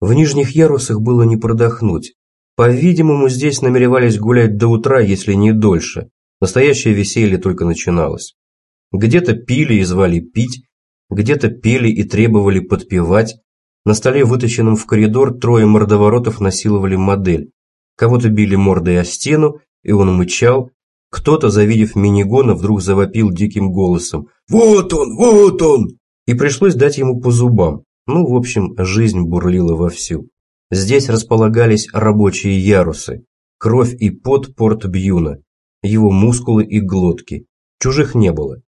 В нижних ярусах было не продохнуть. По-видимому, здесь намеревались гулять до утра, если не дольше. Настоящее веселье только начиналось. Где-то пили и звали пить, где-то пели и требовали подпевать. На столе, вытащенном в коридор, трое мордоворотов насиловали модель. Кого-то били мордой о стену, и он мычал. Кто-то, завидев минигона, вдруг завопил диким голосом «Вот он! Вот он!» И пришлось дать ему по зубам. Ну, в общем, жизнь бурлила вовсю. Здесь располагались рабочие ярусы, кровь и пот порт Бьюна, его мускулы и глотки. Чужих не было.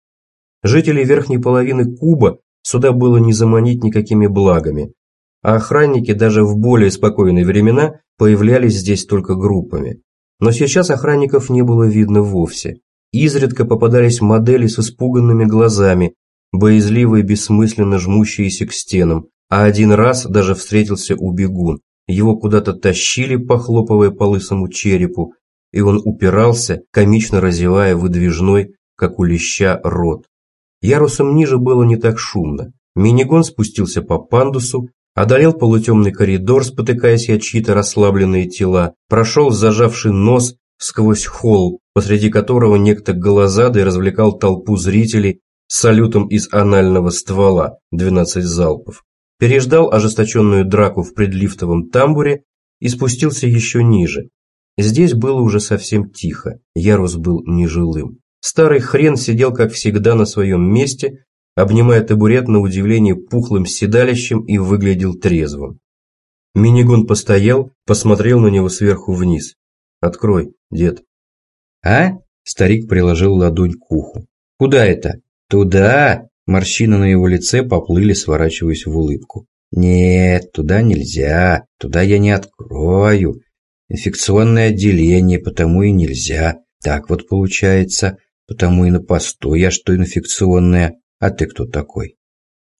Жителей верхней половины Куба сюда было не заманить никакими благами, а охранники даже в более спокойные времена появлялись здесь только группами. Но сейчас охранников не было видно вовсе. Изредка попадались модели с испуганными глазами, боязливо и бессмысленно жмущиеся к стенам, а один раз даже встретился убегун. Его куда-то тащили, похлопывая по лысому черепу, и он упирался, комично разевая выдвижной, как у леща, рот. Ярусом ниже было не так шумно. Минигон спустился по пандусу, одолел полутемный коридор, спотыкаясь о чьи-то расслабленные тела, прошел зажавший нос сквозь холл, посреди которого некто голозадый развлекал толпу зрителей салютом из анального ствола 12 залпов. Переждал ожесточенную драку в предлифтовом тамбуре и спустился еще ниже. Здесь было уже совсем тихо, ярус был нежилым. Старый хрен сидел, как всегда, на своем месте, обнимая табурет на удивление пухлым седалищем и выглядел трезвым. Минигон постоял, посмотрел на него сверху вниз. «Открой, дед». «А?» – старик приложил ладонь к уху. «Куда это?» «Туда!» – морщины на его лице поплыли, сворачиваясь в улыбку. «Нет, туда нельзя, туда я не открою. Инфекционное отделение, потому и нельзя. Так вот получается, потому и на посту я что инфекционное. А ты кто такой?»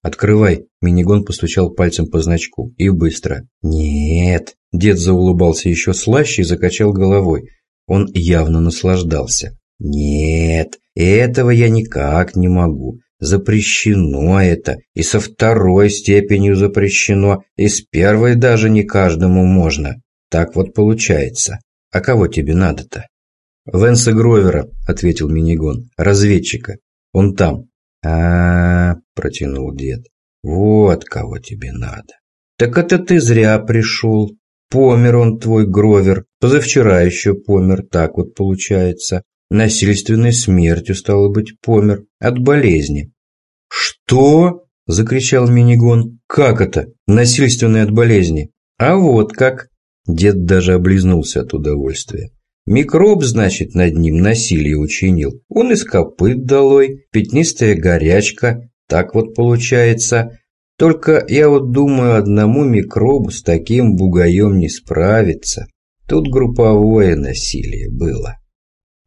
«Открывай!» – Минигон постучал пальцем по значку. «И быстро!» «Нет!» – дед заулыбался еще слаще и закачал головой. Он явно наслаждался. «Нет, этого я никак не могу. Запрещено это, и со второй степенью запрещено, и с первой даже не каждому можно. Так вот получается. А кого тебе надо-то?» «Венса Гровера», — ответил Минигон, — «разведчика. Он там». А, -а, -а протянул дед. «Вот кого тебе надо. Так это ты зря пришел. Помер он твой Гровер, позавчера еще помер, так вот получается. Насильственной смертью, стало быть, помер от болезни. «Что?» – закричал Минигон. «Как это? Насильственной от болезни?» «А вот как!» Дед даже облизнулся от удовольствия. Микроб, значит, над ним насилие учинил. Он из копыт долой, пятнистая горячка. Так вот получается. Только я вот думаю, одному микробу с таким бугаем не справиться. Тут групповое насилие было.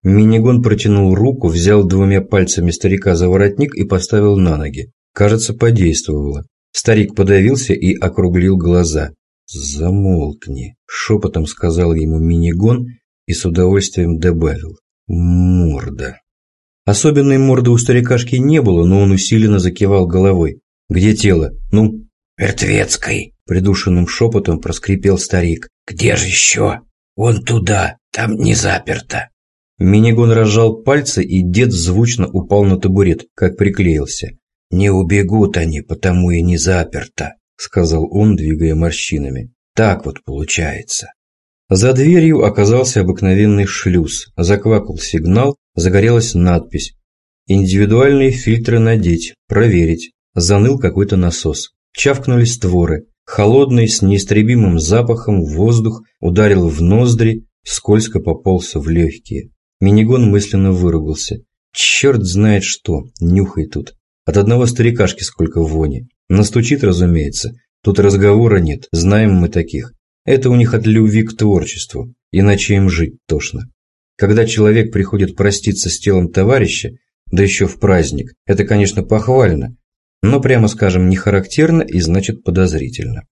Минигон протянул руку, взял двумя пальцами старика за воротник и поставил на ноги. Кажется, подействовало. Старик подавился и округлил глаза. «Замолкни», – шепотом сказал ему Минигон и с удовольствием добавил. «Морда». Особенной морды у старикашки не было, но он усиленно закивал головой. «Где тело? Ну?» «Мертвецкой», – придушенным шепотом проскрипел старик. «Где же еще? Вон туда, там не заперто». Минигон разжал пальцы, и дед звучно упал на табурет, как приклеился. «Не убегут они, потому и не заперто», — сказал он, двигая морщинами. «Так вот получается». За дверью оказался обыкновенный шлюз. Заквакал сигнал, загорелась надпись. «Индивидуальные фильтры надеть, проверить». Заныл какой-то насос. Чавкнули створы. Холодный, с неистребимым запахом воздух ударил в ноздри, скользко пополз в легкие. Минигон мысленно выругался. Черт знает что, нюхай тут. От одного старикашки сколько вони. Настучит, разумеется. Тут разговора нет, знаем мы таких. Это у них от любви к творчеству, иначе им жить тошно. Когда человек приходит проститься с телом товарища, да еще в праздник, это, конечно, похвально, но, прямо скажем, не характерно и значит подозрительно.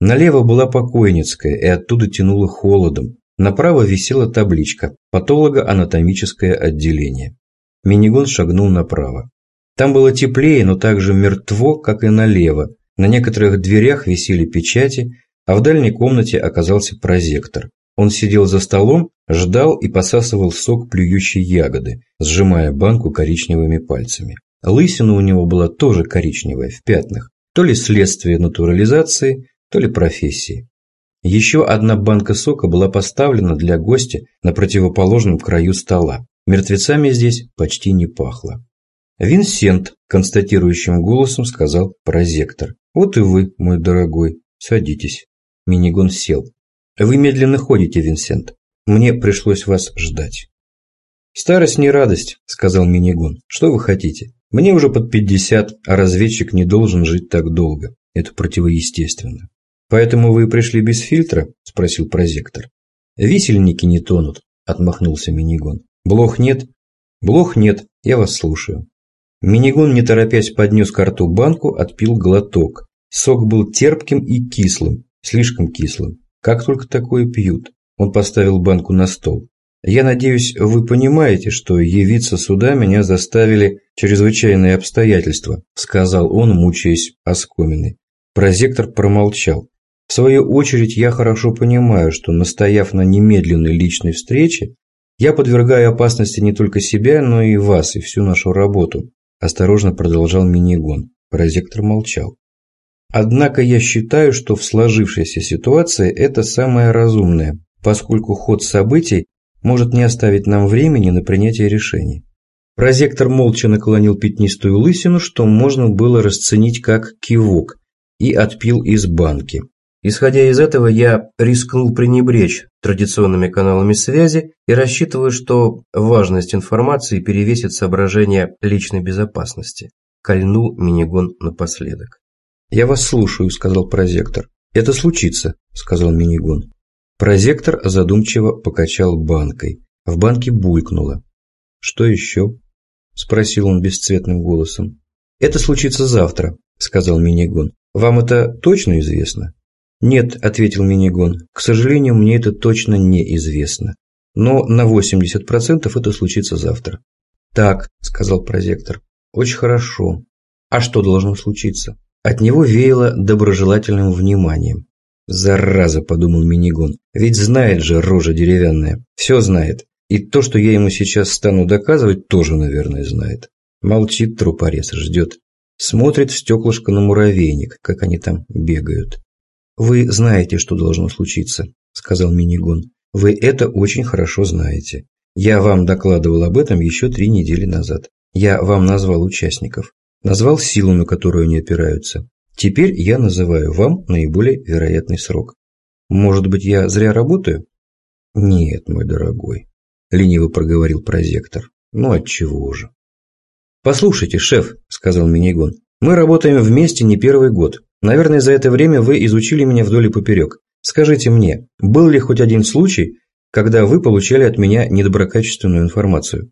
Налево была покойницкая, и оттуда тянуло холодом, Направо висела табличка «Патологоанатомическое отделение». Минигон шагнул направо. Там было теплее, но так же мертво, как и налево. На некоторых дверях висели печати, а в дальней комнате оказался прозектор. Он сидел за столом, ждал и посасывал сок плюющей ягоды, сжимая банку коричневыми пальцами. Лысина у него была тоже коричневая, в пятнах, то ли следствие натурализации, то ли профессии. Еще одна банка сока была поставлена для гостя на противоположном краю стола. Мертвецами здесь почти не пахло. «Винсент», – констатирующим голосом сказал прозектор. «Вот и вы, мой дорогой, садитесь». Минигон сел. «Вы медленно ходите, Винсент. Мне пришлось вас ждать». «Старость не радость», – сказал Минигон. «Что вы хотите? Мне уже под пятьдесят, а разведчик не должен жить так долго. Это противоестественно». «Поэтому вы пришли без фильтра?» – спросил прозектор. «Висельники не тонут», – отмахнулся Минигон. «Блох нет?» «Блох нет, я вас слушаю». Минигон, не торопясь, поднес к рту банку, отпил глоток. Сок был терпким и кислым, слишком кислым. Как только такое пьют. Он поставил банку на стол. «Я надеюсь, вы понимаете, что явиться сюда меня заставили чрезвычайные обстоятельства», сказал он, мучаясь оскоминой. Прозектор промолчал. В свою очередь, я хорошо понимаю, что, настояв на немедленной личной встрече, я подвергаю опасности не только себя, но и вас, и всю нашу работу. Осторожно продолжал Минигон. Прозектор молчал. Однако я считаю, что в сложившейся ситуации это самое разумное, поскольку ход событий может не оставить нам времени на принятие решений. Прозектор молча наклонил пятнистую лысину, что можно было расценить как кивок, и отпил из банки. Исходя из этого, я рискнул пренебречь традиционными каналами связи и рассчитываю, что важность информации перевесит соображение личной безопасности. Кольнул минигон напоследок. «Я вас слушаю», – сказал прозектор. «Это случится», – сказал минигон. Прозектор задумчиво покачал банкой. В банке булькнуло. «Что еще?» – спросил он бесцветным голосом. «Это случится завтра», – сказал минигон. «Вам это точно известно?» «Нет», – ответил Минигон, – «к сожалению, мне это точно неизвестно. Но на 80% это случится завтра». «Так», – сказал прозектор, – «очень хорошо. А что должно случиться?» От него веяло доброжелательным вниманием. «Зараза», – подумал Минигон, – «ведь знает же рожа деревянная, все знает. И то, что я ему сейчас стану доказывать, тоже, наверное, знает». Молчит трупорез, ждет. Смотрит в стеклышко на муравейник, как они там бегают. «Вы знаете, что должно случиться», – сказал Минигон. «Вы это очень хорошо знаете. Я вам докладывал об этом еще три недели назад. Я вам назвал участников. Назвал силу, на которую они опираются. Теперь я называю вам наиболее вероятный срок. Может быть, я зря работаю?» «Нет, мой дорогой», – лениво проговорил прозектор. «Ну отчего же?» «Послушайте, шеф», – сказал Минигон, – «мы работаем вместе не первый год. Наверное, за это время вы изучили меня вдоль и поперек. Скажите мне, был ли хоть один случай, когда вы получали от меня недоброкачественную информацию?»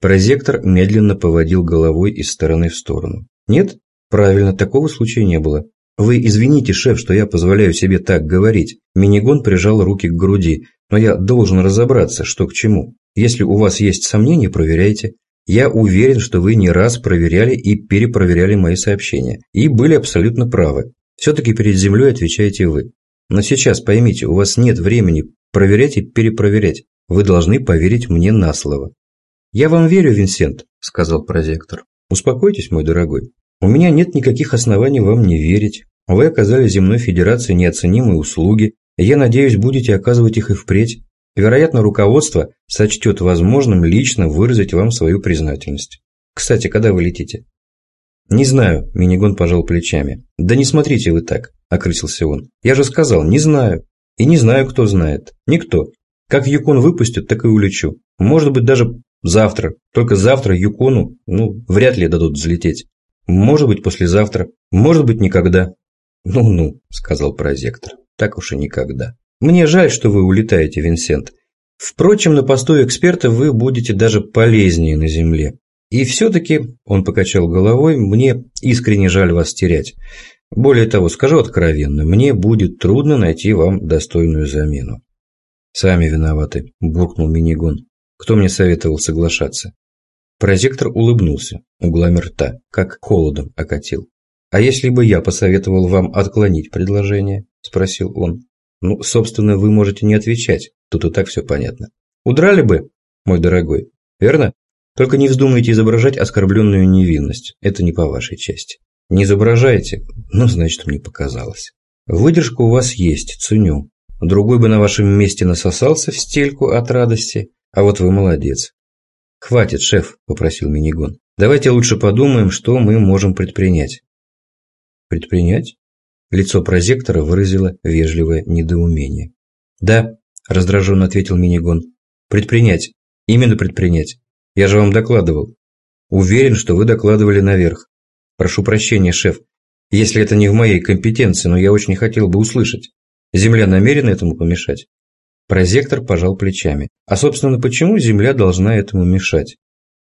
Прозектор медленно поводил головой из стороны в сторону. «Нет? Правильно, такого случая не было. Вы извините, шеф, что я позволяю себе так говорить. Минигон прижал руки к груди, но я должен разобраться, что к чему. Если у вас есть сомнения, проверяйте. Я уверен, что вы не раз проверяли и перепроверяли мои сообщения, и были абсолютно правы. Все-таки перед землей отвечаете вы. Но сейчас поймите, у вас нет времени проверять и перепроверять. Вы должны поверить мне на слово. «Я вам верю, Винсент», – сказал прозектор. «Успокойтесь, мой дорогой. У меня нет никаких оснований вам не верить. Вы оказали земной федерации неоценимые услуги, я надеюсь, будете оказывать их и впредь. Вероятно, руководство сочтет возможным лично выразить вам свою признательность. Кстати, когда вы летите? Не знаю, Минигон пожал плечами. Да не смотрите вы так, окрысился он. Я же сказал, не знаю. И не знаю, кто знает. Никто. Как Юкон выпустят, так и улечу. Может быть, даже завтра. Только завтра Юкону, ну, вряд ли дадут взлететь. Может быть, послезавтра. Может быть, никогда. Ну-ну, сказал прозектор. Так уж и никогда. Мне жаль, что вы улетаете, Винсент. Впрочем, на посту эксперта вы будете даже полезнее на Земле. И все-таки, он покачал головой, мне искренне жаль вас терять. Более того, скажу откровенно, мне будет трудно найти вам достойную замену. Сами виноваты, буркнул Минигон. Кто мне советовал соглашаться? Прозектор улыбнулся, углами рта, как холодом окатил. А если бы я посоветовал вам отклонить предложение? спросил он. «Ну, собственно, вы можете не отвечать. Тут и так все понятно. Удрали бы, мой дорогой, верно? Только не вздумайте изображать оскорбленную невинность. Это не по вашей части. Не изображайте? Ну, значит, мне показалось. Выдержка у вас есть, ценю. Другой бы на вашем месте насосался в стельку от радости, а вот вы молодец. «Хватит, шеф», – попросил Минигон. «Давайте лучше подумаем, что мы можем предпринять». «Предпринять?» Лицо прозектора выразило вежливое недоумение. «Да», – раздраженно ответил Минигон. «Предпринять. Именно предпринять. Я же вам докладывал. Уверен, что вы докладывали наверх. Прошу прощения, шеф, если это не в моей компетенции, но я очень хотел бы услышать. Земля намерена этому помешать?» Прозектор пожал плечами. А, собственно, почему Земля должна этому мешать?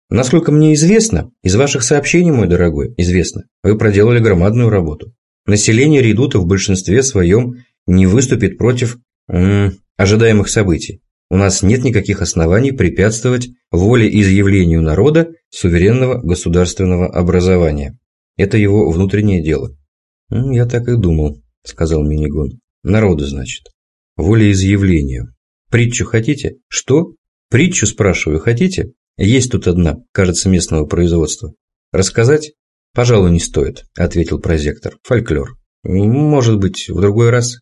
Насколько мне известно, из ваших сообщений, мой дорогой, известно, вы проделали громадную работу. Население редута в большинстве своем не выступит против м ожидаемых событий. У нас нет никаких оснований препятствовать воле изъявлению народа суверенного государственного образования. Это его внутреннее дело. «Я так и думал», – сказал Минигон. «Народа, значит. Волеизъявлению. Притчу хотите? Что? Притчу, спрашиваю, хотите? Есть тут одна, кажется, местного производства. Рассказать? Пожалуй, не стоит, ответил прозектор. Фольклор. Может быть, в другой раз?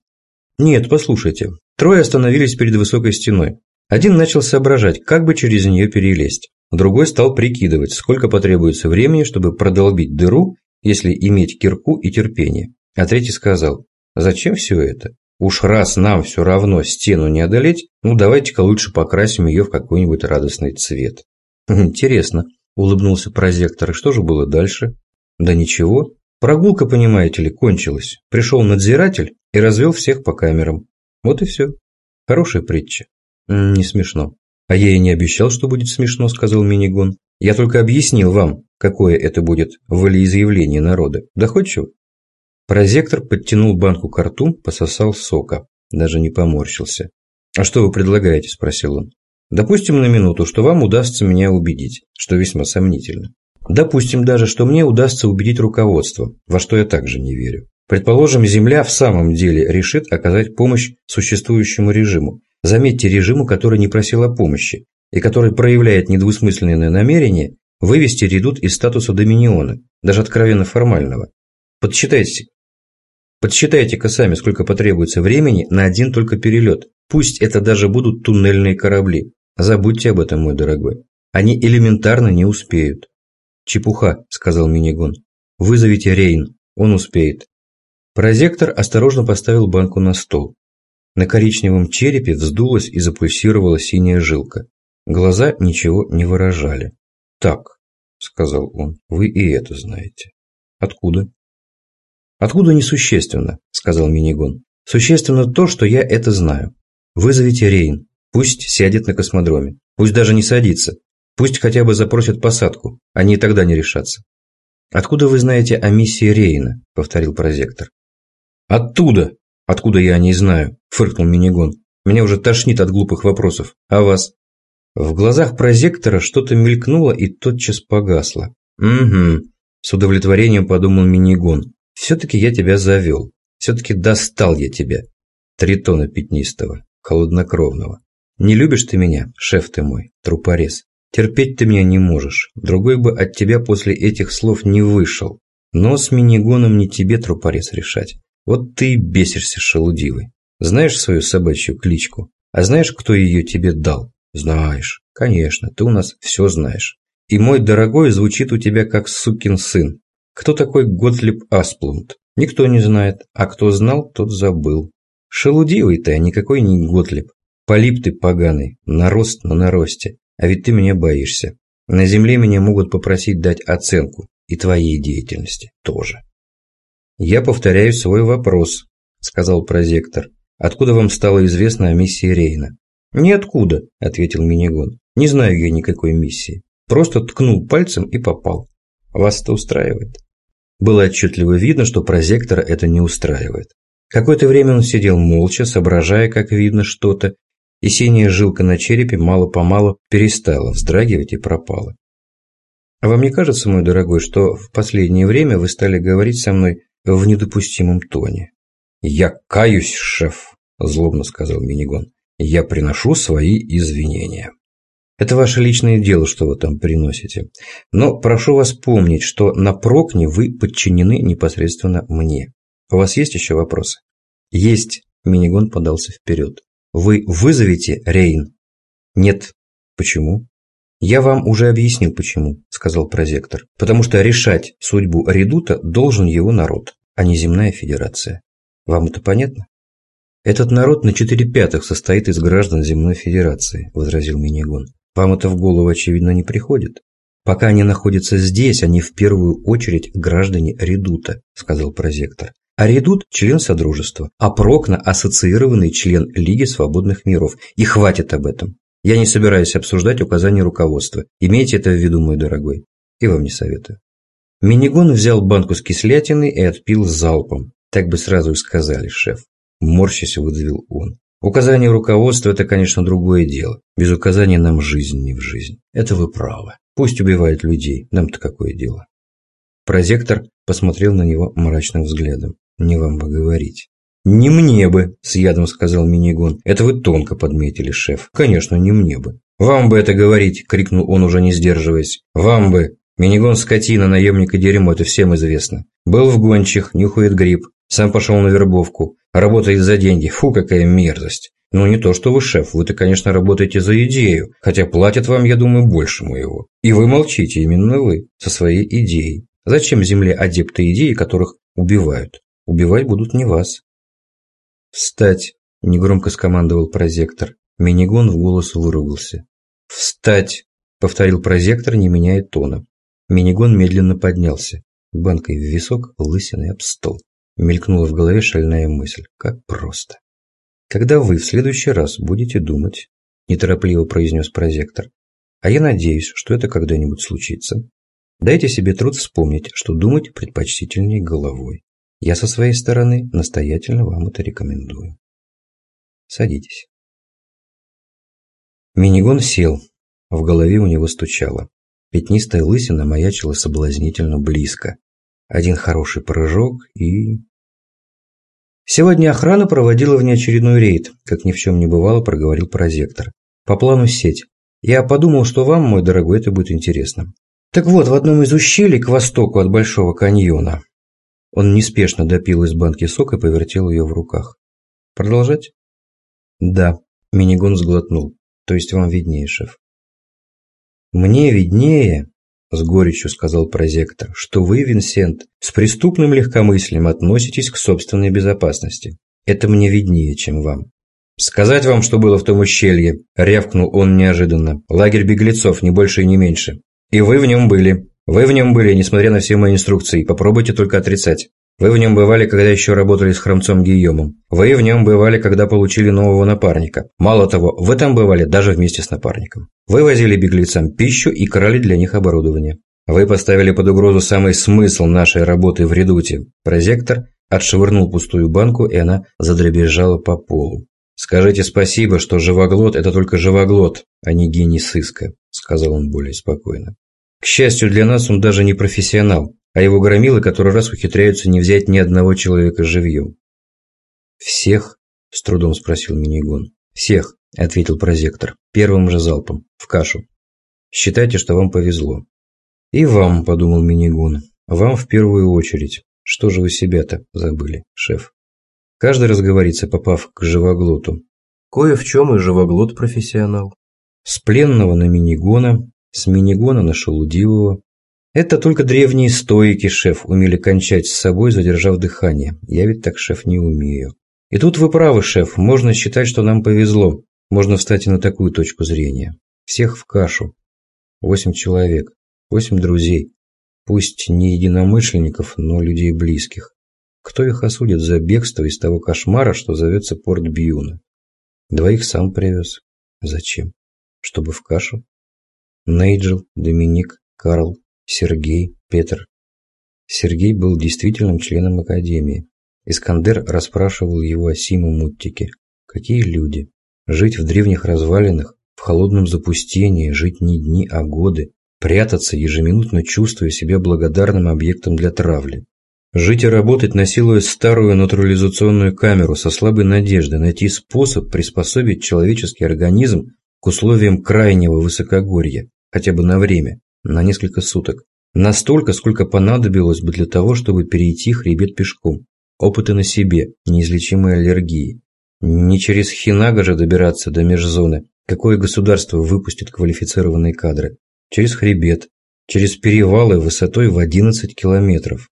Нет, послушайте. Трое остановились перед высокой стеной. Один начал соображать, как бы через нее перелезть. Другой стал прикидывать, сколько потребуется времени, чтобы продолбить дыру, если иметь кирку и терпение. А третий сказал, зачем все это? Уж раз нам все равно стену не одолеть, ну давайте-ка лучше покрасим ее в какой-нибудь радостный цвет. Интересно, улыбнулся прозектор, что же было дальше? Да ничего. Прогулка, понимаете ли, кончилась. Пришел надзиратель и развел всех по камерам. Вот и все. Хорошая притча. Не смешно. А я и не обещал, что будет смешно, сказал Минигон. Я только объяснил вам, какое это будет волеизъявление народа. Доходчиво? Прозектор подтянул банку к рту, пососал сока. Даже не поморщился. «А что вы предлагаете?» – спросил он. «Допустим на минуту, что вам удастся меня убедить, что весьма сомнительно. Допустим даже, что мне удастся убедить руководство, во что я также не верю. Предположим, Земля в самом деле решит оказать помощь существующему режиму. Заметьте, режиму, который не просил о помощи, и который проявляет недвусмысленное намерение вывести редут из статуса доминиона, даже откровенно формального. Подсчитайте, подсчитайте-ка сами, сколько потребуется времени на один только перелет. Пусть это даже будут туннельные корабли. Забудьте об этом, мой дорогой. Они элементарно не успеют. Чепуха, сказал Минигон. Вызовите Рейн, он успеет. Прозектор осторожно поставил банку на стол. На коричневом черепе вздулась и запульсировала синяя жилка. Глаза ничего не выражали. «Так», — сказал он, — «вы и это знаете». «Откуда?» «Откуда несущественно», – сказал Минигон. «Существенно то, что я это знаю. Вызовите Рейн. Пусть сядет на космодроме. Пусть даже не садится. Пусть хотя бы запросят посадку. Они и тогда не решатся». «Откуда вы знаете о миссии Рейна?» – повторил прозектор. «Оттуда! Откуда я о ней знаю?» – фыркнул Минигон. «Меня уже тошнит от глупых вопросов. А вас?» В глазах прозектора что-то мелькнуло и тотчас погасло. «Угу», – с удовлетворением подумал Минигон. Все-таки я тебя завел. Все-таки достал я тебя. Тритона пятнистого, холоднокровного. Не любишь ты меня, шеф ты мой, трупорез. Терпеть ты меня не можешь. Другой бы от тебя после этих слов не вышел. Но с минигоном не тебе, трупорез, решать. Вот ты и бесишься, шелудивый. Знаешь свою собачью кличку? А знаешь, кто ее тебе дал? Знаешь. Конечно, ты у нас все знаешь. И мой дорогой звучит у тебя как сукин сын. Кто такой Готлиб Асплунд? Никто не знает, а кто знал, тот забыл. Шелудивый ты, а никакой не Готлиб. Полип ты поганый, нарост на наросте. А ведь ты меня боишься. На земле меня могут попросить дать оценку. И твоей деятельности тоже. Я повторяю свой вопрос, сказал прозектор. Откуда вам стало известно о миссии Рейна? Ниоткуда, ответил Минигон. Не знаю я никакой миссии. Просто ткнул пальцем и попал. Вас это устраивает? Было отчетливо видно, что прозектора это не устраивает. Какое-то время он сидел молча, соображая, как видно что-то, и синяя жилка на черепе мало-помалу перестала вздрагивать и пропала. А вам не кажется, мой дорогой, что в последнее время вы стали говорить со мной в недопустимом тоне? «Я каюсь, шеф», – злобно сказал Минигон. «Я приношу свои извинения». Это ваше личное дело, что вы там приносите. Но прошу вас помнить, что на Прокне вы подчинены непосредственно мне. У вас есть еще вопросы? Есть. Минигон подался вперед. Вы вызовете Рейн? Нет. Почему? Я вам уже объяснил почему, сказал прозектор. Потому что решать судьбу Редута должен его народ, а не земная федерация. Вам это понятно? Этот народ на четыре пятых состоит из граждан земной федерации, возразил Минигон. Вам это в голову, очевидно, не приходит. Пока они находятся здесь, они в первую очередь граждане Редута, сказал прозектор. А Редут – член Содружества, а Прокна – ассоциированный член Лиги Свободных Миров. И хватит об этом. Я не собираюсь обсуждать указания руководства. Имейте это в виду, мой дорогой. И вам не советую. Минигон взял банку с кислятиной и отпил залпом. Так бы сразу и сказали, шеф. Морщись выдавил он. Указание руководства – это, конечно, другое дело. Без указания нам жизнь не в жизнь. Это вы правы. Пусть убивают людей, нам-то какое дело. Прозектор посмотрел на него мрачным взглядом. Не вам бы говорить. «Не мне бы», – с ядом сказал Минигон. «Это вы тонко подметили, шеф. Конечно, не мне бы». «Вам бы это говорить!» – крикнул он, уже не сдерживаясь. «Вам бы! Минигон скотина, наемник и дерьмо, это всем известно. Был в гончих, нюхает гриб, сам пошел на вербовку, работает за деньги. Фу, какая мерзость!» «Ну, не то, что вы шеф, вы-то, конечно, работаете за идею, хотя платят вам, я думаю, больше моего. И вы молчите, именно вы, со своей идеей. Зачем Земле адепты идеи, которых убивают? Убивать будут не вас. «Встать!» – негромко скомандовал прозектор. Минигон в голос выругался. «Встать!» – повторил прозектор, не меняя тона. Минигон медленно поднялся. Банкой в висок, лысиной об стол. Мелькнула в голове шальная мысль. Как просто. «Когда вы в следующий раз будете думать?» – неторопливо произнес прозектор. «А я надеюсь, что это когда-нибудь случится. Дайте себе труд вспомнить, что думать предпочтительнее головой. Я со своей стороны настоятельно вам это рекомендую. Садитесь. Минигон сел. В голове у него стучало. Пятнистая лысина маячила соблазнительно близко. Один хороший прыжок и... Сегодня охрана проводила внеочередной рейд, как ни в чем не бывало, проговорил прозектор. По плану сеть. Я подумал, что вам, мой дорогой, это будет интересно. Так вот, в одном из ущелий к востоку от Большого каньона он неспешно допил из банки сок и повертел ее в руках. «Продолжать?» «Да», – Минигон сглотнул. «То есть вам виднее, шеф?» «Мне виднее», – с горечью сказал прозектор, – «что вы, Винсент, с преступным легкомыслием относитесь к собственной безопасности. Это мне виднее, чем вам». «Сказать вам, что было в том ущелье», – рявкнул он неожиданно. «Лагерь беглецов, не больше и не меньше. И вы в нем были. Вы в нем были, несмотря на все мои инструкции, попробуйте только отрицать. Вы в нем бывали, когда еще работали с хромцом Гийомом. Вы в нем бывали, когда получили нового напарника. Мало того, вы там бывали даже вместе с напарником. Вы возили беглецам пищу и крали для них оборудование. Вы поставили под угрозу самый смысл нашей работы в редуте. Прозектор отшвырнул пустую банку, и она задребезжала по полу. «Скажите спасибо, что живоглот – это только живоглот, а не гений сыска», – сказал он более спокойно. К счастью для нас, он даже не профессионал, а его громилы который раз ухитряются не взять ни одного человека живьем. «Всех?» – с трудом спросил Минигон. «Всех», – ответил прозектор, первым же залпом, в кашу. «Считайте, что вам повезло». «И вам», – подумал Минигон, – «вам в первую очередь. Что же вы себя-то забыли, шеф?» Каждый разговорится, попав к живоглоту. Кое в чем и живоглот профессионал. С пленного на Минигона с минигона на шелудивого. Это только древние стоики, шеф, умели кончать с собой, задержав дыхание. Я ведь так, шеф, не умею. И тут вы правы, шеф, можно считать, что нам повезло. Можно встать и на такую точку зрения. Всех в кашу. Восемь человек. Восемь друзей. Пусть не единомышленников, но людей близких. Кто их осудит за бегство из того кошмара, что зовется Порт Бьюна? Двоих сам привез. Зачем? Чтобы в кашу? Нейджел, Доминик, Карл, Сергей, Петр. Сергей был действительным членом Академии. Искандер расспрашивал его о Симу Муттике. Какие люди? Жить в древних развалинах, в холодном запустении, жить не дни, а годы, прятаться, ежеминутно чувствуя себя благодарным объектом для травли. Жить и работать, насилуя старую натурализационную камеру со слабой надеждой найти способ приспособить человеческий организм к условиям крайнего высокогорья, хотя бы на время, на несколько суток. Настолько, сколько понадобилось бы для того, чтобы перейти хребет пешком. Опыты на себе, неизлечимые аллергии. Не через Хинага же добираться до межзоны. Какое государство выпустит квалифицированные кадры? Через хребет, через перевалы высотой в 11 километров.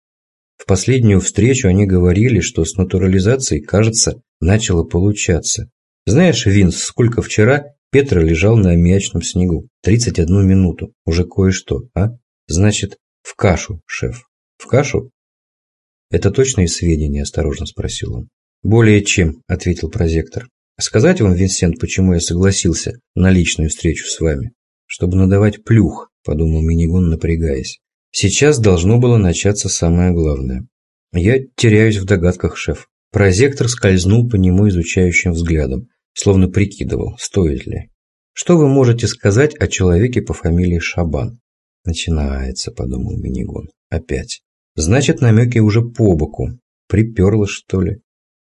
В последнюю встречу они говорили, что с натурализацией, кажется, начало получаться. Знаешь, Винс, сколько вчера Петра лежал на аммиачном снегу? 31 минуту. Уже кое-что, а? Значит, в кашу, шеф. В кашу? Это точные сведения, осторожно спросил он. Более чем, ответил прозектор. Сказать вам, Винсент, почему я согласился на личную встречу с вами? Чтобы надавать плюх, подумал Минигон, напрягаясь. Сейчас должно было начаться самое главное. Я теряюсь в догадках, шеф. Прозектор скользнул по нему изучающим взглядом, словно прикидывал, стоит ли. Что вы можете сказать о человеке по фамилии Шабан? Начинается, подумал Минигон. Опять. Значит, намеки уже по боку. Приперло, что ли?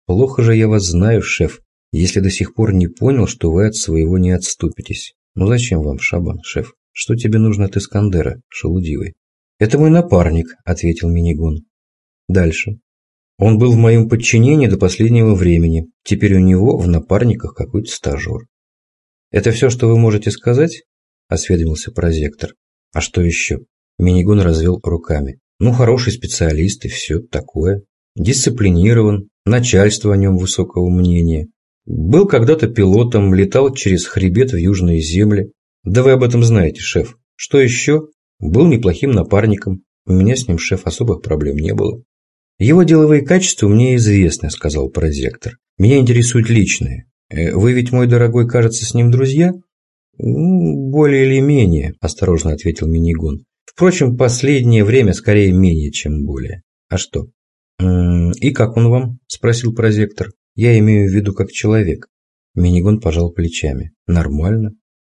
Плохо же я вас знаю, шеф, если до сих пор не понял, что вы от своего не отступитесь. Ну зачем вам, Шабан, шеф? Что тебе нужно от Искандера, шелудивый? «Это мой напарник», – ответил Минигон. Дальше. Он был в моем подчинении до последнего времени. Теперь у него в напарниках какой-то стажер. «Это все, что вы можете сказать?» – осведомился прозектор. «А что еще?» Минигон развел руками. «Ну, хороший специалист и все такое. Дисциплинирован, начальство о нем высокого мнения. Был когда-то пилотом, летал через хребет в южные земли. Да вы об этом знаете, шеф. Что еще? Был неплохим напарником, у меня с ним, шеф, особых проблем не было. Его деловые качества мне известны, сказал прозектор. Меня интересуют личные. Э, вы ведь, мой дорогой, кажется, с ним друзья? Более или менее, осторожно ответил Минигон. Впрочем, последнее время скорее менее, чем более. А что? «И как он вам?» – спросил прозектор. «Я имею в виду как человек». Минигон пожал плечами. «Нормально.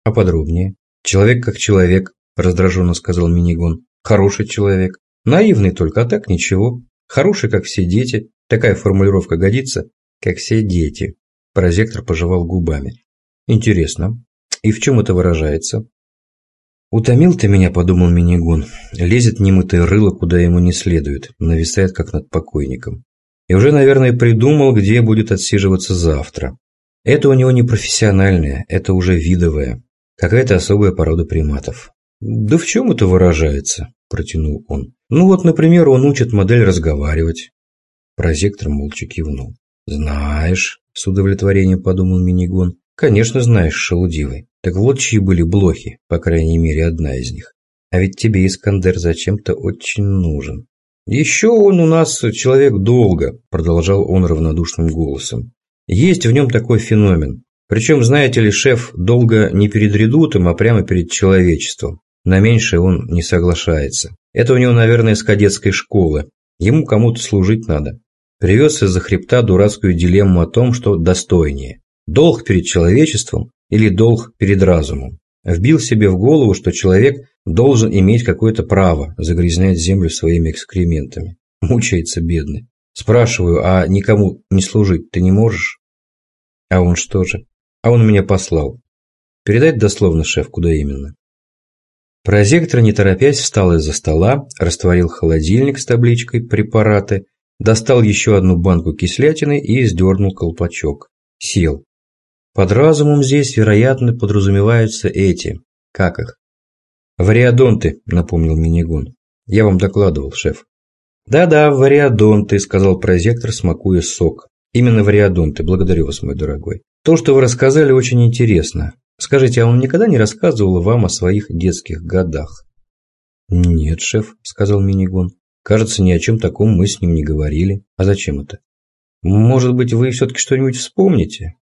А подробнее?» «Человек как человек, – раздраженно сказал Минигон. «Хороший человек. Наивный только, а так ничего. Хороший, как все дети. Такая формулировка годится, как все дети». Прозектор пожевал губами. «Интересно. И в чем это выражается?» «Утомил ты меня», – подумал Минигон. Лезет немытое рыло, куда ему не следует, нависает, как над покойником. И уже, наверное, придумал, где будет отсиживаться завтра. Это у него не профессиональное, это уже видовое. Какая-то особая порода приматов. «Да в чем это выражается?» – протянул он. «Ну вот, например, он учит модель разговаривать». Прозектор молча кивнул. «Знаешь», – с удовлетворением подумал Минигон. «Конечно знаешь, шелудивый. Так вот чьи были блохи, по крайней мере, одна из них. А ведь тебе Искандер зачем-то очень нужен». «Еще он у нас человек долго», – продолжал он равнодушным голосом. «Есть в нем такой феномен. Причем, знаете ли, шеф долго не перед редутом, а прямо перед человечеством. На меньшее он не соглашается. Это у него, наверное, с кадетской школы. Ему кому-то служить надо. Привез из-за хребта дурацкую дилемму о том, что достойнее. Долг перед человечеством или долг перед разумом. Вбил себе в голову, что человек должен иметь какое-то право загрязнять землю своими экскрементами. Мучается бедный. Спрашиваю, а никому не служить ты не можешь? А он что же? А он меня послал. Передать дословно, шеф, куда именно? Прозектор, не торопясь, встал из-за стола, растворил холодильник с табличкой «Препараты», достал еще одну банку кислятины и сдернул колпачок. Сел. Под разумом здесь, вероятно, подразумеваются эти. Как их? «Вариадонты», — напомнил Минигон. «Я вам докладывал, шеф». «Да-да, вариадонты», — сказал прозектор, смакуя сок. «Именно вариадонты. Благодарю вас, мой дорогой. То, что вы рассказали, очень интересно. Скажите, а он никогда не рассказывал вам о своих детских годах? Нет, шеф, сказал Минигон. Кажется, ни о чем таком мы с ним не говорили. А зачем это? Может быть, вы все-таки что-нибудь вспомните?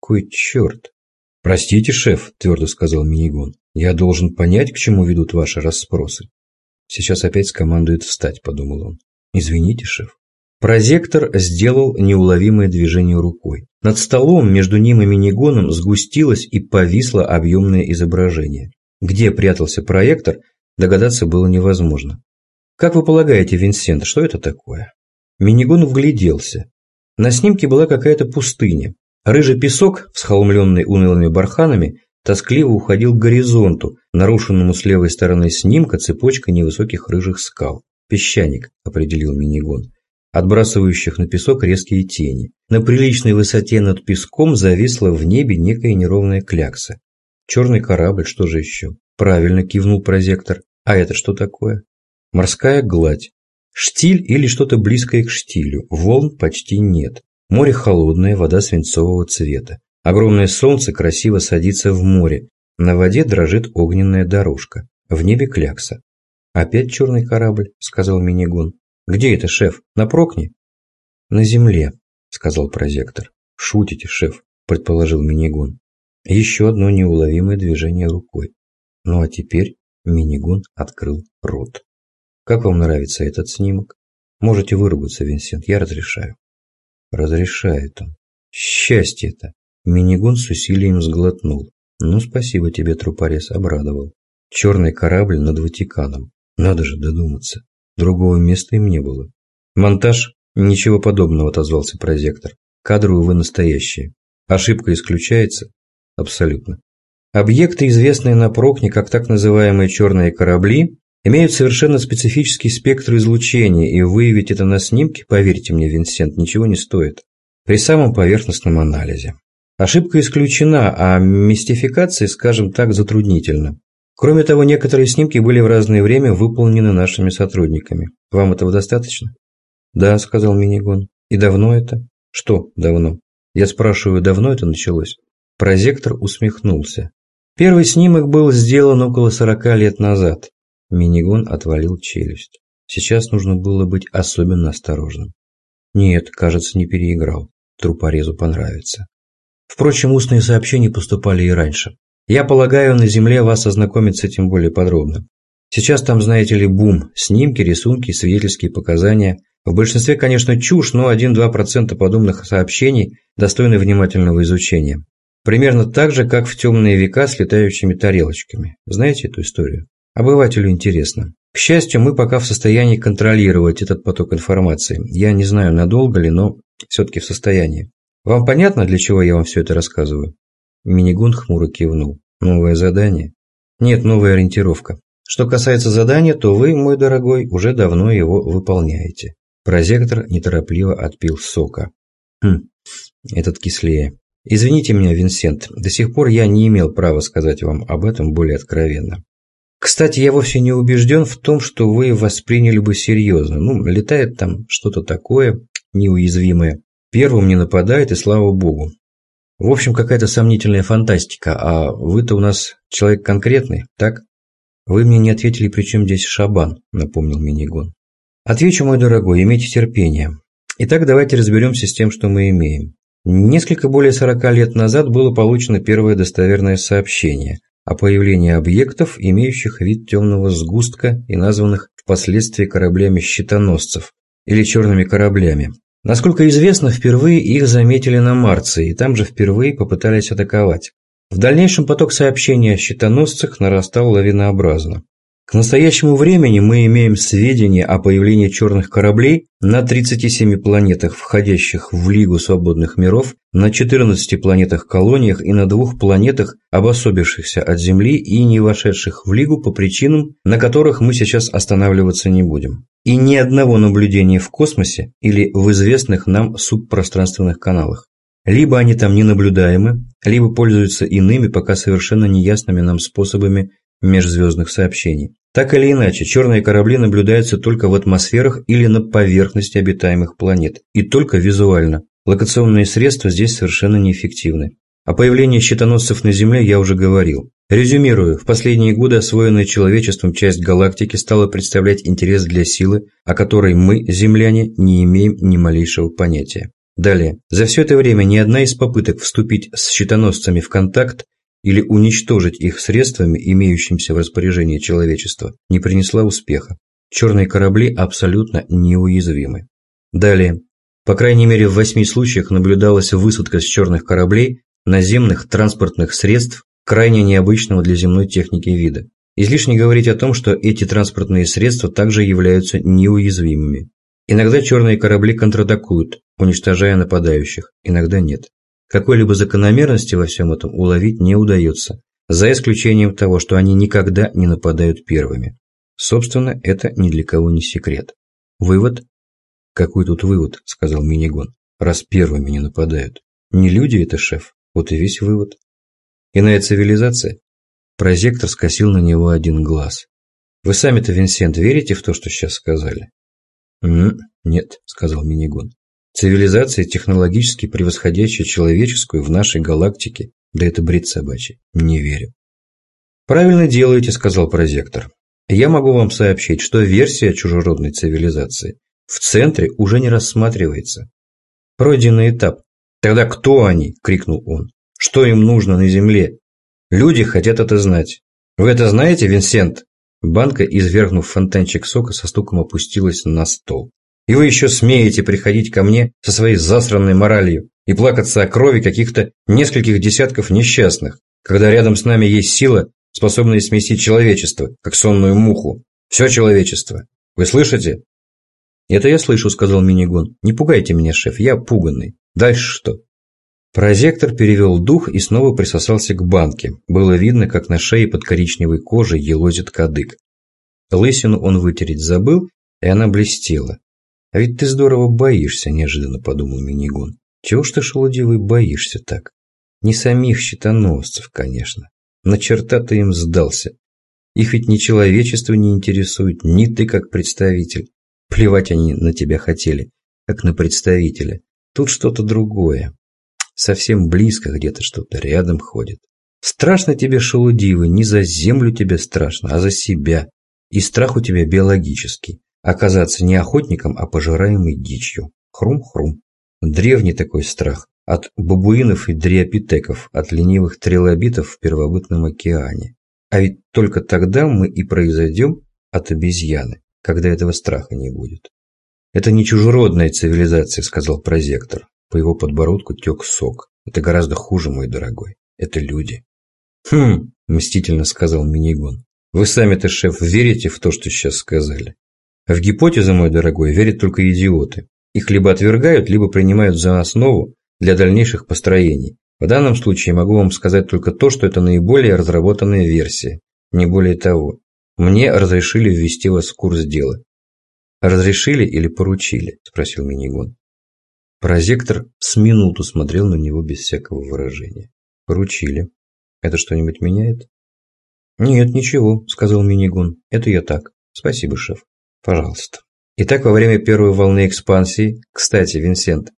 Кой черт. Простите, шеф, твердо сказал Минигон. Я должен понять, к чему ведут ваши расспросы. Сейчас опять скомандует встать, подумал он. Извините, шеф. Прозектор сделал неуловимое движение рукой. Над столом между ним и минигоном сгустилось и повисло объемное изображение. Где прятался проектор, догадаться было невозможно. «Как вы полагаете, Винсент, что это такое?» Минигон вгляделся. На снимке была какая-то пустыня. Рыжий песок, всхолмленный унылыми барханами, тоскливо уходил к горизонту, нарушенному с левой стороны снимка цепочкой невысоких рыжих скал. «Песчаник», – определил Минигон, отбрасывающих на песок резкие тени. На приличной высоте над песком зависла в небе некая неровная клякса. Черный корабль, что же еще? Правильно кивнул прозектор. А это что такое? Морская гладь. Штиль или что-то близкое к штилю. Волн почти нет. Море холодное, вода свинцового цвета. Огромное солнце красиво садится в море. На воде дрожит огненная дорожка. В небе клякса. «Опять черный корабль», — сказал Минигон. «Где это, шеф? На Прокне?» «На земле», — сказал прозектор. «Шутите, шеф», — предположил Минигон. Еще одно неуловимое движение рукой. Ну а теперь Минигон открыл рот. «Как вам нравится этот снимок?» «Можете выругаться, Винсент, я разрешаю». Разрешает он. Счастье это. Минигон с усилием сглотнул. Ну, спасибо тебе, трупорез, обрадовал. Черный корабль над Ватиканом. Надо же додуматься. Другого места им не было. Монтаж? Ничего подобного, отозвался прозектор. Кадры, увы, настоящие. Ошибка исключается? Абсолютно. Объекты, известные на Прокне как так называемые черные корабли, имеют совершенно специфический спектр излучения, и выявить это на снимке, поверьте мне, Винсент, ничего не стоит. При самом поверхностном анализе. Ошибка исключена, а мистификация, скажем так, затруднительна. Кроме того, некоторые снимки были в разное время выполнены нашими сотрудниками. Вам этого достаточно? Да, сказал Минигон. И давно это? Что давно? Я спрашиваю, давно это началось? Прозектор усмехнулся. Первый снимок был сделан около сорока лет назад. Минигон отвалил челюсть. Сейчас нужно было быть особенно осторожным. Нет, кажется, не переиграл. Трупорезу понравится. Впрочем, устные сообщения поступали и раньше. Я полагаю, на Земле вас ознакомить с этим более подробно. Сейчас там, знаете ли, бум. Снимки, рисунки, свидетельские показания. В большинстве, конечно, чушь, но 1-2% подобных сообщений достойны внимательного изучения. Примерно так же, как в темные века с летающими тарелочками. Знаете эту историю? Обывателю интересно. К счастью, мы пока в состоянии контролировать этот поток информации. Я не знаю, надолго ли, но все-таки в состоянии. Вам понятно, для чего я вам все это рассказываю? Минигун хмуро кивнул. Новое задание? Нет, новая ориентировка. Что касается задания, то вы, мой дорогой, уже давно его выполняете. Прозектор неторопливо отпил сока. Хм, этот кислее. Извините меня, Винсент, до сих пор я не имел права сказать вам об этом более откровенно. Кстати, я вовсе не убежден в том, что вы восприняли бы серьезно. Ну, летает там что-то такое неуязвимое. Первым не нападает, и слава богу. В общем, какая-то сомнительная фантастика, а вы-то у нас человек конкретный, так? Вы мне не ответили, при чем здесь Шабан, напомнил Минигон. Отвечу, мой дорогой, имейте терпение. Итак, давайте разберемся с тем, что мы имеем. Несколько более 40 лет назад было получено первое достоверное сообщение о появлении объектов, имеющих вид темного сгустка и названных впоследствии кораблями щитоносцев или черными кораблями. Насколько известно, впервые их заметили на Марсе, и там же впервые попытались атаковать. В дальнейшем поток сообщений о щитоносцах нарастал лавинообразно. К настоящему времени мы имеем сведения о появлении черных кораблей на 37 планетах, входящих в Лигу свободных миров, на 14 планетах-колониях и на двух планетах, обособившихся от Земли и не вошедших в Лигу по причинам, на которых мы сейчас останавливаться не будем. И ни одного наблюдения в космосе или в известных нам субпространственных каналах. Либо они там ненаблюдаемы, либо пользуются иными, пока совершенно неясными нам способами межзвездных сообщений. Так или иначе, черные корабли наблюдаются только в атмосферах или на поверхности обитаемых планет, и только визуально. Локационные средства здесь совершенно неэффективны. О появлении щитоносцев на Земле я уже говорил. Резюмирую, в последние годы освоенная человечеством часть галактики стала представлять интерес для силы, о которой мы, земляне, не имеем ни малейшего понятия. Далее. За все это время ни одна из попыток вступить с щитоносцами в контакт или уничтожить их средствами, имеющимися в распоряжении человечества, не принесла успеха. Черные корабли абсолютно неуязвимы. Далее. По крайней мере в восьми случаях наблюдалась высадка с черных кораблей наземных транспортных средств крайне необычного для земной техники вида. Излишне говорить о том, что эти транспортные средства также являются неуязвимыми. Иногда черные корабли контратакуют, уничтожая нападающих, иногда нет. Какой-либо закономерности во всем этом уловить не удается, за исключением того, что они никогда не нападают первыми. Собственно, это ни для кого не секрет. Вывод? Какой тут вывод, сказал Минигон, раз первыми не нападают. Не люди это, шеф, вот и весь вывод. Иная цивилизация? Прозектор скосил на него один глаз. Вы сами-то, Винсент, верите в то, что сейчас сказали? «М нет сказал Минигон. Цивилизация, технологически превосходящая человеческую в нашей галактике, да это бред собачий, не верю. Правильно делаете, сказал прозектор. Я могу вам сообщить, что версия чужеродной цивилизации в центре уже не рассматривается. Пройденный этап. Тогда кто они? крикнул он. Что им нужно на Земле? Люди хотят это знать. Вы это знаете, Винсент? Банка, извергнув фонтанчик сока, со стуком опустилась на стол. И вы еще смеете приходить ко мне со своей засранной моралью и плакаться о крови каких-то нескольких десятков несчастных, когда рядом с нами есть сила, способная сместить человечество, как сонную муху. Все человечество. Вы слышите? Это я слышу, сказал Минигон. Не пугайте меня, шеф, я пуганный. Дальше что? Прозектор перевел дух и снова присосался к банке. Было видно, как на шее под коричневой кожей елозит кадык. Лысину он вытереть забыл, и она блестела. «А ведь ты здорово боишься», – неожиданно подумал Минигон. «Чего ж ты, шелудивый, боишься так? Не самих щитоносцев, конечно. На черта ты им сдался. Их ведь ни человечество не интересует, ни ты как представитель. Плевать они на тебя хотели, как на представителя. Тут что-то другое. Совсем близко где-то что-то рядом ходит. Страшно тебе, шелудивый, не за землю тебе страшно, а за себя. И страх у тебя биологический. Оказаться не охотником, а пожираемой дичью. Хрум-хрум. Древний такой страх. От бабуинов и дриопитеков, от ленивых трилобитов в первобытном океане. А ведь только тогда мы и произойдем от обезьяны, когда этого страха не будет. «Это не чужеродная цивилизация», — сказал прозектор. По его подбородку тек сок. Это гораздо хуже, мой дорогой. Это люди. Хм, мстительно сказал Минигон. Вы сами-то, шеф, верите в то, что сейчас сказали? В гипотезы, мой дорогой, верят только идиоты. Их либо отвергают, либо принимают за основу для дальнейших построений. В данном случае могу вам сказать только то, что это наиболее разработанная версия. Не более того. Мне разрешили ввести вас в курс дела. «Разрешили или поручили?» – спросил Минигон. Прозектор с минуту смотрел на него без всякого выражения. «Поручили. Это что-нибудь меняет?» «Нет, ничего», — сказал Минигун. «Это я так. Спасибо, шеф. Пожалуйста». Итак, во время первой волны экспансии... Кстати, Винсент,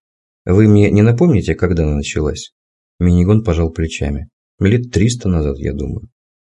вы мне не напомните, когда она началась? Минигон пожал плечами. Лет триста назад, я думаю.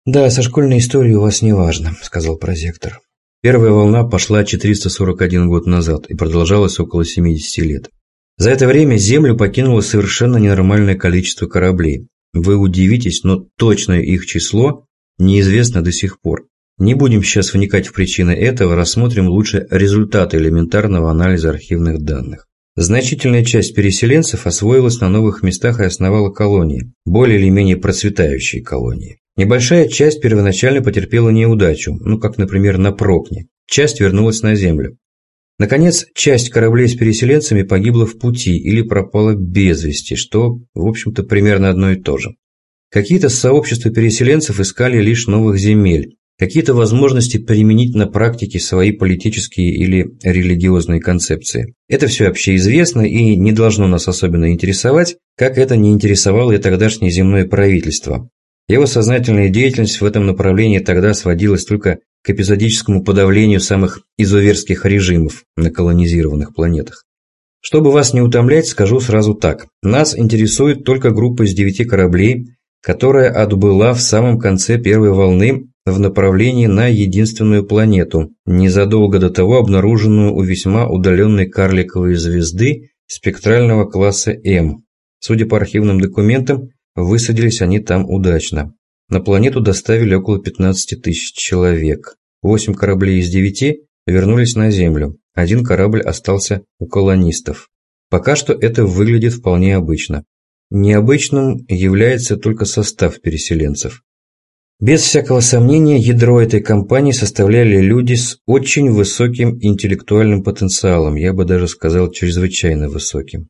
«Да, со школьной историей у вас не важно», — сказал прозектор. Первая волна пошла 441 год назад и продолжалась около 70 лет. За это время Землю покинуло совершенно ненормальное количество кораблей. Вы удивитесь, но точное их число неизвестно до сих пор. Не будем сейчас вникать в причины этого, рассмотрим лучше результаты элементарного анализа архивных данных. Значительная часть переселенцев освоилась на новых местах и основала колонии, более или менее процветающие колонии. Небольшая часть первоначально потерпела неудачу, ну как, например, на Прокне. Часть вернулась на Землю. Наконец, часть кораблей с переселенцами погибла в пути или пропала без вести, что, в общем-то, примерно одно и то же. Какие-то сообщества переселенцев искали лишь новых земель, какие-то возможности применить на практике свои политические или религиозные концепции. Это все общеизвестно и не должно нас особенно интересовать, как это не интересовало и тогдашнее земное правительство. Его сознательная деятельность в этом направлении тогда сводилась только к эпизодическому подавлению самых изуверских режимов на колонизированных планетах. Чтобы вас не утомлять, скажу сразу так. Нас интересует только группа из девяти кораблей, которая отбыла в самом конце первой волны в направлении на единственную планету, незадолго до того обнаруженную у весьма удаленной карликовой звезды спектрального класса М. Судя по архивным документам, высадились они там удачно. На планету доставили около 15 тысяч человек. Восемь кораблей из девяти вернулись на Землю. Один корабль остался у колонистов. Пока что это выглядит вполне обычно. Необычным является только состав переселенцев. Без всякого сомнения, ядро этой компании составляли люди с очень высоким интеллектуальным потенциалом, я бы даже сказал, чрезвычайно высоким.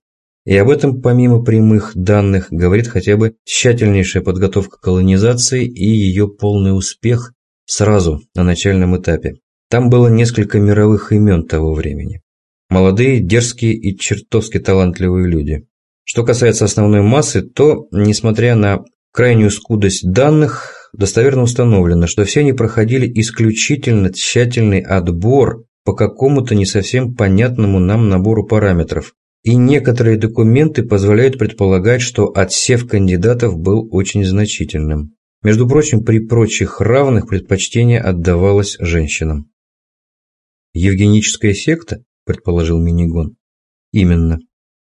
И об этом, помимо прямых данных, говорит хотя бы тщательнейшая подготовка колонизации и ее полный успех сразу на начальном этапе. Там было несколько мировых имен того времени. Молодые, дерзкие и чертовски талантливые люди. Что касается основной массы, то, несмотря на крайнюю скудость данных, достоверно установлено, что все они проходили исключительно тщательный отбор по какому-то не совсем понятному нам набору параметров, и некоторые документы позволяют предполагать, что отсев кандидатов был очень значительным. Между прочим, при прочих равных предпочтение отдавалось женщинам. «Евгеническая секта?» – предположил Минигон. «Именно.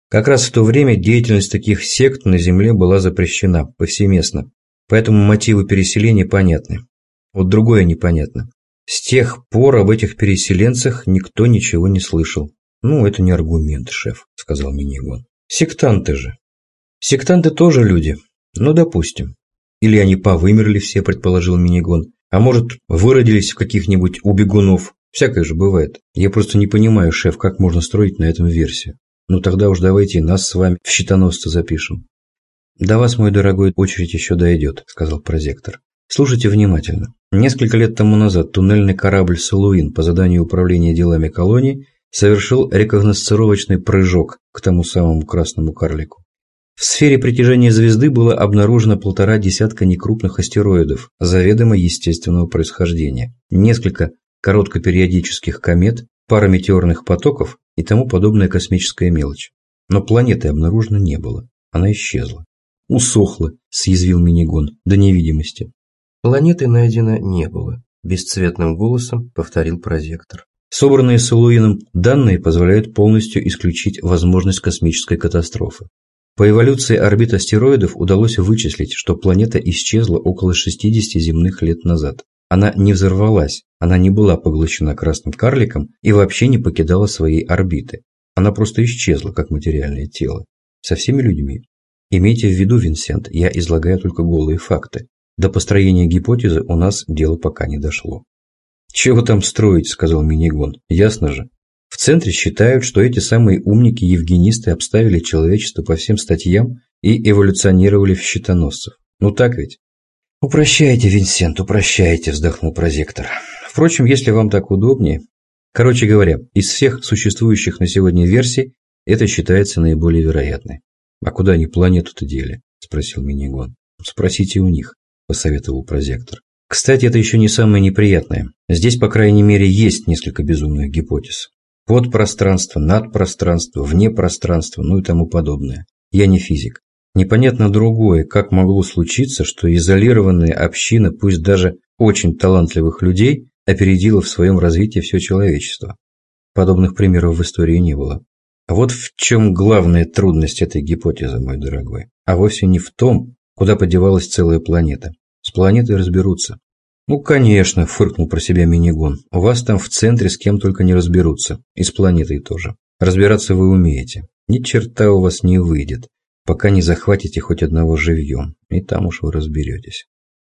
Как раз в то время деятельность таких сект на Земле была запрещена повсеместно, поэтому мотивы переселения понятны. Вот другое непонятно. С тех пор об этих переселенцах никто ничего не слышал. «Ну, это не аргумент, шеф», – сказал Минигон. «Сектанты же». «Сектанты тоже люди. Ну, допустим. Или они повымерли все», – предположил Минигон. «А может, выродились в каких-нибудь убегунов. Всякое же бывает. Я просто не понимаю, шеф, как можно строить на этом версию. Ну, тогда уж давайте нас с вами в щитоносца запишем». «До вас, мой дорогой, очередь еще дойдет», – сказал прозектор. Слушайте внимательно. Несколько лет тому назад туннельный корабль «Салуин» по заданию управления делами колонии совершил рекогносцировочный прыжок к тому самому красному карлику. В сфере притяжения звезды было обнаружено полтора десятка некрупных астероидов заведомо естественного происхождения, несколько короткопериодических комет, пара метеорных потоков и тому подобная космическая мелочь. Но планеты обнаружено не было, она исчезла. «Усохла», – съязвил Минигон, до невидимости. «Планеты найдено не было», – бесцветным голосом повторил прозектор. Собранные Солуином данные позволяют полностью исключить возможность космической катастрофы. По эволюции орбит астероидов удалось вычислить, что планета исчезла около 60 земных лет назад. Она не взорвалась, она не была поглощена красным карликом и вообще не покидала своей орбиты. Она просто исчезла, как материальное тело. Со всеми людьми. Имейте в виду, Винсент, я излагаю только голые факты. До построения гипотезы у нас дело пока не дошло. «Чего там строить?» – сказал Минигон. «Ясно же. В центре считают, что эти самые умники-евгенисты обставили человечество по всем статьям и эволюционировали в щитоносцев. Ну так ведь?» «Упрощайте, Винсент, упрощайте», – вздохнул прозектор. «Впрочем, если вам так удобнее...» Короче говоря, из всех существующих на сегодня версий, это считается наиболее вероятной. «А куда они планету-то дели?» – спросил Минигон. «Спросите у них», – посоветовал прозектор. Кстати, это еще не самое неприятное. Здесь, по крайней мере, есть несколько безумных гипотез. Подпространство, надпространство, вне пространства, ну и тому подобное. Я не физик. Непонятно другое, как могло случиться, что изолированная община, пусть даже очень талантливых людей, опередила в своем развитии все человечество. Подобных примеров в истории не было. А вот в чем главная трудность этой гипотезы, мой дорогой. А вовсе не в том, куда подевалась целая планета. Планетой разберутся. Ну, конечно, фыркнул про себя Минигон. У вас там в центре с кем только не разберутся. И с планетой тоже. Разбираться вы умеете. Ни черта у вас не выйдет, пока не захватите хоть одного живьем. И там уж вы разберетесь.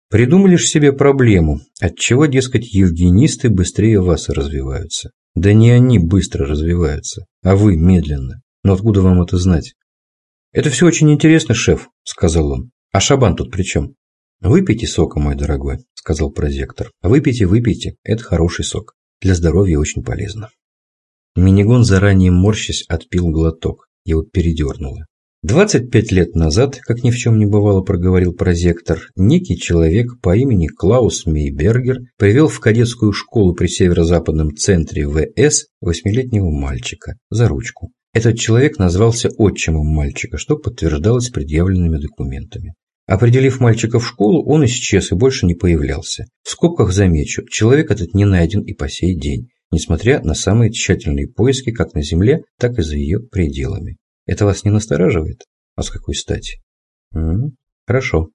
Придумали ж себе проблему, отчего, дескать, евгенисты быстрее вас развиваются. Да не они быстро развиваются, а вы медленно. Но откуда вам это знать? Это все очень интересно, шеф, сказал он. А Шабан тут при чем? «Выпейте сока, мой дорогой», – сказал прозектор. «Выпейте, выпейте. Это хороший сок. Для здоровья очень полезно». Минигон, заранее морщась, отпил глоток. Его передернуло. Двадцать пять лет назад, как ни в чем не бывало, проговорил прозектор, некий человек по имени Клаус Мейбергер привел в кадетскую школу при северо-западном центре ВС восьмилетнего мальчика за ручку. Этот человек назвался отчимом мальчика, что подтверждалось предъявленными документами. Определив мальчика в школу, он исчез и больше не появлялся. В скобках замечу, человек этот не найден и по сей день, несмотря на самые тщательные поиски как на Земле, так и за ее пределами. Это вас не настораживает? А с какой стати? М -м, хорошо.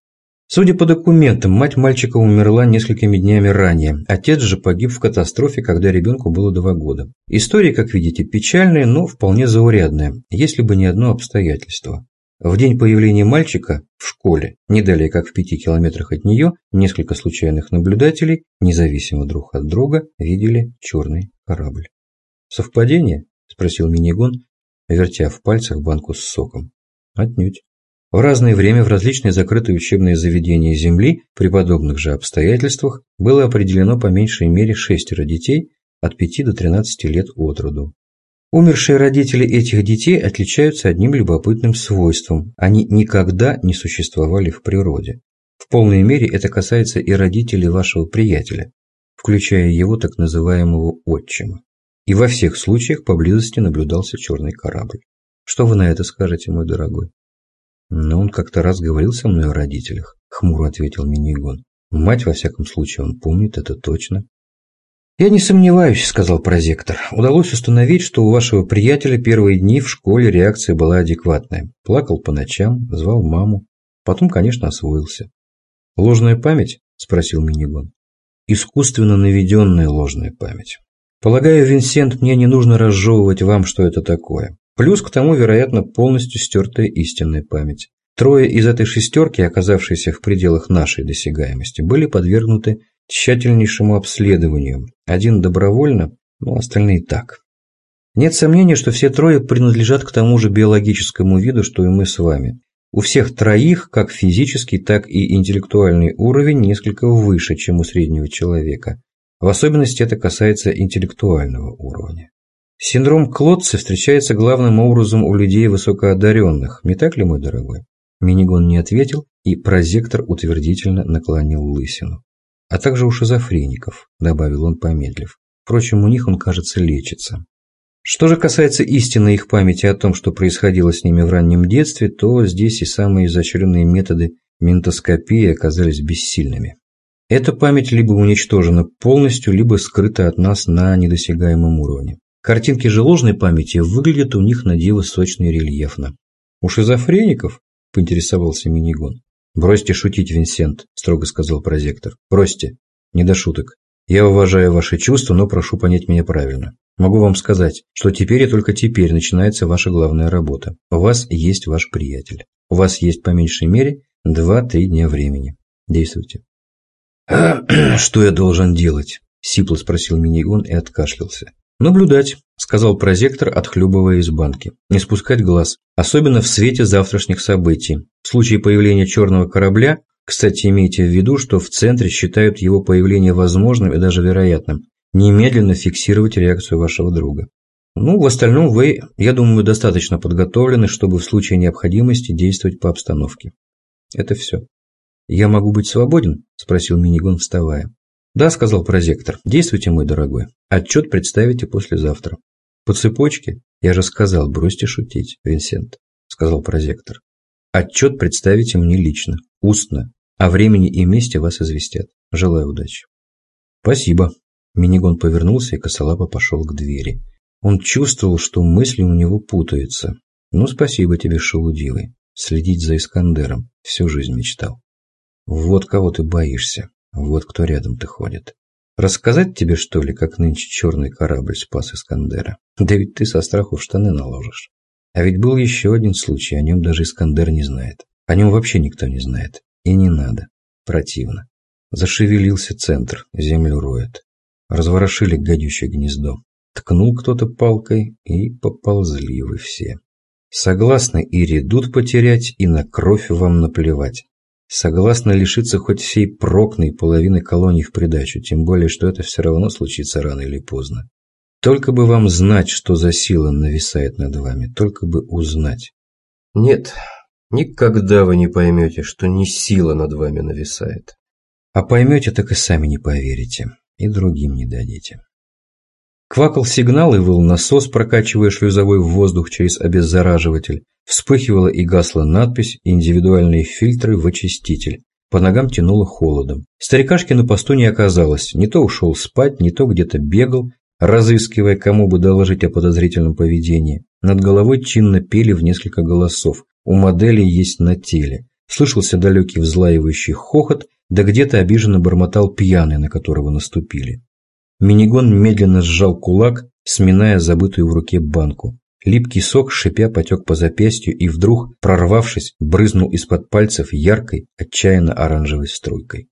Судя по документам, мать мальчика умерла несколькими днями ранее. Отец же погиб в катастрофе, когда ребенку было два года. История, как видите, печальная, но вполне заурядная, если бы не одно обстоятельство. В день появления мальчика в школе, не далее как в пяти километрах от нее, несколько случайных наблюдателей, независимо друг от друга, видели черный корабль. «Совпадение?» – спросил Минигон, вертя в пальцах банку с соком. «Отнюдь. В разное время в различные закрытые учебные заведения Земли при подобных же обстоятельствах было определено по меньшей мере шестеро детей от 5 до 13 лет от роду. Умершие родители этих детей отличаются одним любопытным свойством – они никогда не существовали в природе. В полной мере это касается и родителей вашего приятеля, включая его так называемого отчима. И во всех случаях поблизости наблюдался черный корабль. Что вы на это скажете, мой дорогой? Но он как-то раз говорил со мной о родителях, хмуро ответил Минигон. Мать, во всяком случае, он помнит это точно. «Я не сомневаюсь», – сказал прозектор. «Удалось установить, что у вашего приятеля первые дни в школе реакция была адекватная. Плакал по ночам, звал маму. Потом, конечно, освоился». «Ложная память?» – спросил Минигон. «Искусственно наведенная ложная память. Полагаю, Винсент, мне не нужно разжевывать вам, что это такое. Плюс к тому, вероятно, полностью стертая истинная память. Трое из этой шестерки, оказавшиеся в пределах нашей досягаемости, были подвергнуты тщательнейшему обследованию. Один добровольно, но остальные так. Нет сомнения, что все трое принадлежат к тому же биологическому виду, что и мы с вами. У всех троих как физический, так и интеллектуальный уровень несколько выше, чем у среднего человека. В особенности это касается интеллектуального уровня. Синдром Клотца встречается главным образом у людей высокоодаренных, не так ли, мой дорогой? Минигон не ответил, и прозектор утвердительно наклонил лысину. А также у шизофреников, добавил он, помедлив. Впрочем, у них он, кажется, лечится. Что же касается истинной их памяти о том, что происходило с ними в раннем детстве, то здесь и самые изощренные методы ментоскопии оказались бессильными. Эта память либо уничтожена полностью, либо скрыта от нас на недосягаемом уровне. Картинки же ложной памяти выглядят у них на диво сочно и рельефно. «У шизофреников?» – поинтересовался Минигон. «Бросьте шутить, Винсент», – строго сказал прозектор. «Бросьте. Не до шуток. Я уважаю ваши чувства, но прошу понять меня правильно. Могу вам сказать, что теперь и только теперь начинается ваша главная работа. У вас есть ваш приятель. У вас есть по меньшей мере два-три дня времени. Действуйте». «Что я должен делать?» – сипло спросил Минигон и откашлялся. «Наблюдать», – сказал прозектор, отхлебывая из банки. «Не спускать глаз, особенно в свете завтрашних событий. В случае появления черного корабля, кстати, имейте в виду, что в центре считают его появление возможным и даже вероятным, немедленно фиксировать реакцию вашего друга. Ну, в остальном вы, я думаю, достаточно подготовлены, чтобы в случае необходимости действовать по обстановке. Это все. «Я могу быть свободен?» – спросил Минигон, вставая. «Да», – сказал прозектор. «Действуйте, мой дорогой. Отчет представите послезавтра». «По цепочке?» «Я же сказал, бросьте шутить, Винсент», – сказал прозектор. «Отчет представите мне лично, устно. О времени и месте вас известят. Желаю удачи». «Спасибо». Минигон повернулся и косолапо пошел к двери. Он чувствовал, что мысли у него путаются. «Ну, спасибо тебе, шелудивый. Следить за Искандером. Всю жизнь мечтал». «Вот кого ты боишься. Вот кто рядом-то ходит. Рассказать тебе, что ли, как нынче черный корабль спас Искандера? Да ведь ты со страху в штаны наложишь. А ведь был еще один случай, о нем даже Искандер не знает. О нем вообще никто не знает. И не надо. Противно. Зашевелился центр, землю роет. Разворошили гадючее гнездо. Ткнул кто-то палкой, и поползли вы все. Согласны и редут потерять, и на кровь вам наплевать согласна лишиться хоть всей прокной половины колоний в придачу, тем более, что это все равно случится рано или поздно. Только бы вам знать, что за сила нависает над вами, только бы узнать. Нет, никогда вы не поймете, что не сила над вами нависает. А поймете, так и сами не поверите, и другим не дадите. Квакал сигнал и выл насос, прокачивая шлюзовой воздух через обеззараживатель. Вспыхивала и гасла надпись «Индивидуальные фильтры в очиститель». По ногам тянуло холодом. Старикашки на посту не оказалось. Не то ушел спать, не то где-то бегал, разыскивая, кому бы доложить о подозрительном поведении. Над головой чинно пели в несколько голосов. У модели есть на теле. Слышался далекий взлаивающий хохот, да где-то обиженно бормотал пьяный, на которого наступили. Минигон медленно сжал кулак, сминая забытую в руке банку. Липкий сок, шипя, потек по запястью и вдруг, прорвавшись, брызнул из-под пальцев яркой, отчаянно оранжевой струйкой.